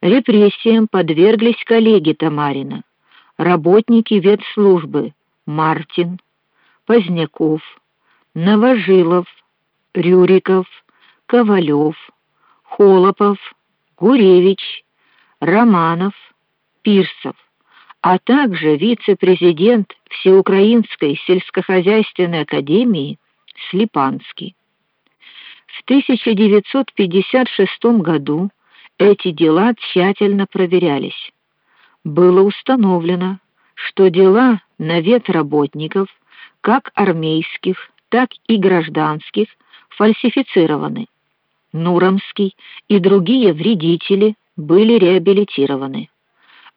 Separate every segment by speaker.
Speaker 1: Репрессиям подверглись коллеги Тамарина, работники ветслужбы Мартин, Поздняков, Новожилов, Рюриков, Ковалев, Холопов, Гуревич, Романов, Пирсов, а также вице-президент Всеукраинской сельскохозяйственной академии Слепанский. В 1956 году эти дела тщательно проверялись. Было установлено, что дела на ветработников, как армейских, так и гражданских, фальсифицированы. Нуромский и другие вредители были реабилитированы.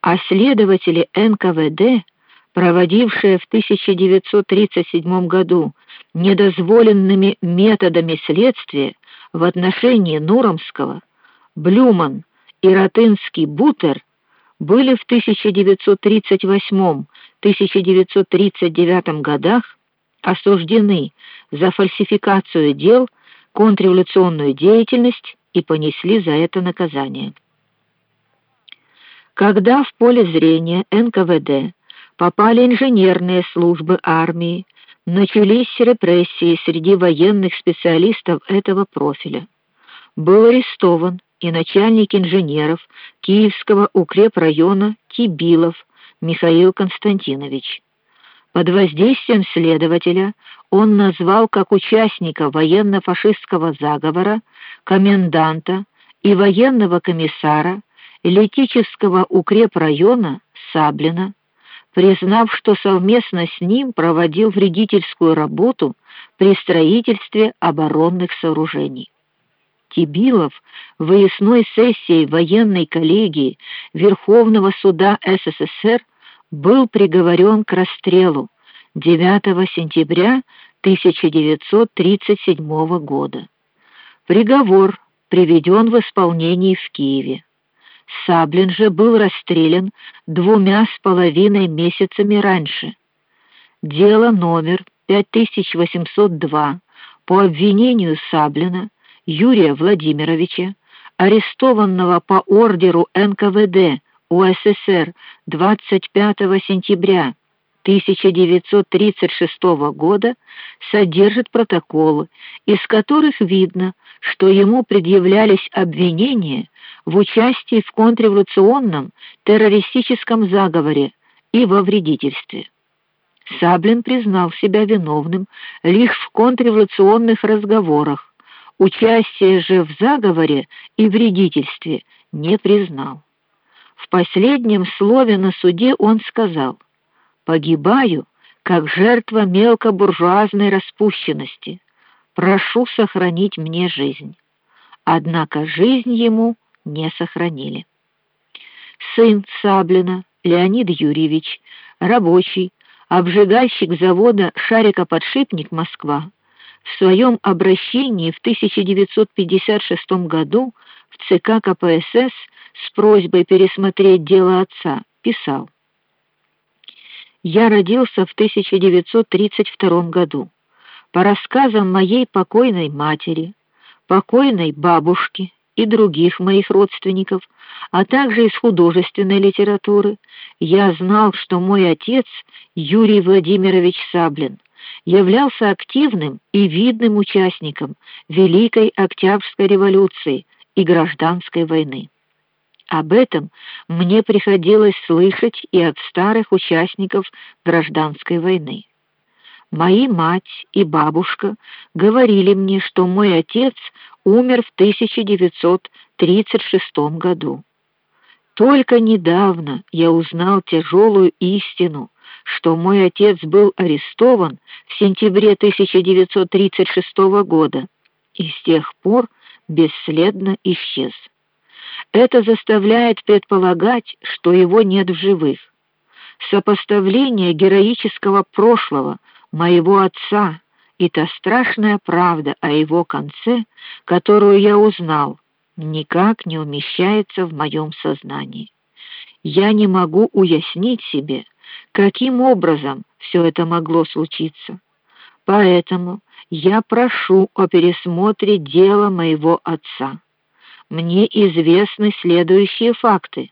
Speaker 1: А следователи НКВД, проводившие в 1937 году недозволенными методами следствия в отношении Нуромского, Блюман и Ратынский Бутер были в 1938-1939 годах осуждены за фальсификацию дел, контрреволюционную деятельность и понесли за это наказание. Когда в поле зрения НКВД попали инженерные службы армии, начались репрессии среди военных специалистов этого профиля. Был арестован и начальник инженеров Киевского укрепрайона Кибилов Михаил Константинович. Под воздействием следователя он назвал как участника военно-фашистского заговора коменданта и военного комиссара Летического укрепрайона Саблина, признав, что совместно с ним проводил вредительскую работу при строительстве оборонных сооружений. Кибилов выездной сессии военной коллегии Верховного суда СССР был приговорен к расстрелу 9 сентября 1937 года. Приговор приведен в исполнение в Киеве. Саблин же был расстрелян двумя с половиной месяцами раньше. Дело номер 5802 по обвинению Саблина Юрия Владимировича, арестованного по ордеру НКВД УССР 25 сентября 1936 года, содержит протоколы, из которых видно, что ему предъявлялись обвинения в участии в контрреволюционном террористическом заговоре и во вредительстве. Саблин признал себя виновным лишь в контрреволюционных разговорах, Участие же в заговоре и вредительстве не признал. В последнем слове на суде он сказал: "Погибаю как жертва мелкобуржуазной распущенности. Прошу сохранить мне жизнь". Однако жизнь ему не сохранили. Сын Саблина, Леонид Юрьевич, рабочий, обжигальщик завода Шарикоподшипник Москва, в своем обращении в 1956 году в ЦК КПСС с просьбой пересмотреть дело отца писал: Я родился в 1932 году. По рассказам моей покойной матери, покойной бабушки и других моих родственников, а также из художественной литературы, я знал, что мой отец Юрий Владимирович Саблин являлся активным и видным участником Великой Октябрьской революции и гражданской войны. Об этом мне приходилось слышать и от старых участников гражданской войны. Мои мать и бабушка говорили мне, что мой отец умер в 1936 году. Только недавно я узнал тяжелую истину, что мой отец был арестован в сентябре 1936 года и с тех пор бесследно исчез. Это заставляет предполагать, что его нет в живых. Сопоставление героического прошлого моего отца и та страшная правда о его конце, которую я узнал, никак не умещается в моем сознании. Я не могу уяснить себе, каким образом все это могло случиться. Поэтому я прошу о пересмотре дела моего отца. мне известны следующие факты.